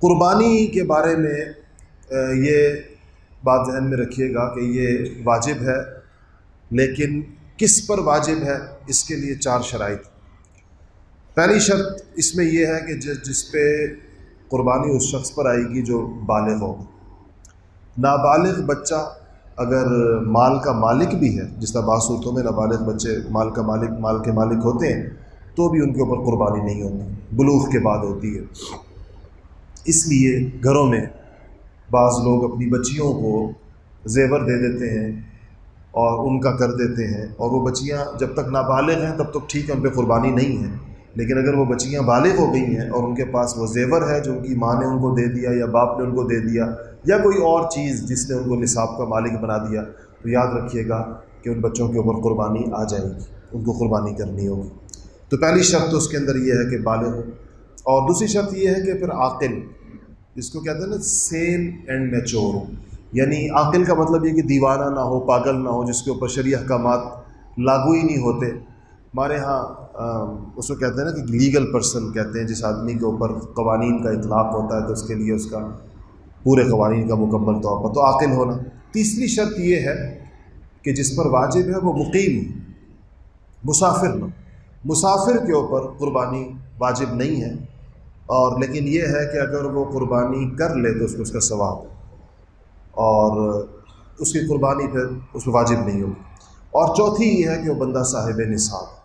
قربانی کے بارے میں یہ بات ذہن میں رکھیے گا کہ یہ واجب ہے، لیکن کس پر واجب ہے، اس کے لیے چار شرائط۔ پہلی شرط اس میں یہ ہے کہ جس پہ قربانی اس شخص پر آئے گی جو بالغ ہو۔ نابالغ بچہ اگر مال کا مالک بھی ہے، جس طرح بعض صورتوں میں نابالغ بچے مال کا مالک، مال کے مالک ہوتے ہیں، تو بھی ان کے اوپر قربانی نہیں ہوتی، بلوغ کے بعد ہوتی ہے۔ اس لیے گھروں میں بعض لوگ اپنی بچیوں کو زیور دے دیتے ہیں اور ان کا کر دیتے ہیں اور وہ بچیاں جب تک نابالغ ہیں تب تک ٹھیک ہے، ان پہ قربانی نہیں ہے۔ لیکن اگر وہ بچیاں بالغ ہو گئی ہیں اور ان کے پاس وہ زیور ہے جو ان کی ماں نے ان کو دے دیا یا باپ نے ان کو دے دیا یا کوئی اور چیز جس نے ان کو نصاب کا مالک بنا دیا، تو یاد رکھیے گا کہ ان بچوں کے اوپر قربانی آ جائے گی، ان کو قربانی کرنی ہوگی۔ تو پہلی شرط تو اس کے اندر یہ ہے کہ بالغ ہو۔ اور دوسری شرط یہ ہے کہ پھر عاقل جس کو کہتے ہیں نا سیم اینڈ میچور ہو یعنی عاقل کا مطلب یہ کہ دیوانہ نہ ہو، پاگل نہ ہو، جس کے اوپر شرعی احکامات لاگو ہی نہیں ہوتے۔ ہمارے ہاں اس کو کہتے ہیں نا کہ لیگل پرسن کہتے ہیں، جس آدمی کے اوپر قوانین کا اطلاق ہوتا ہے تو اس کے لیے اس کا پورے قوانین کا مکمل طور پر تو عاقل ہونا۔ تیسری شرط یہ ہے کہ جس پر واجب ہے وہ مقیم، مسافر نہ مسافر کے اوپر قربانی واجب نہیں ہے۔ اور لیکن یہ ہے کہ اگر وہ قربانی کر لے تو اس کو اس کا ثواب ہے اور اس کی قربانی پھر اس میں واجب نہیں ہوگی اور چوتھی یہ ہے کہ وہ بندہ صاحب نصاب